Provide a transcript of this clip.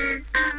Mm-hmm.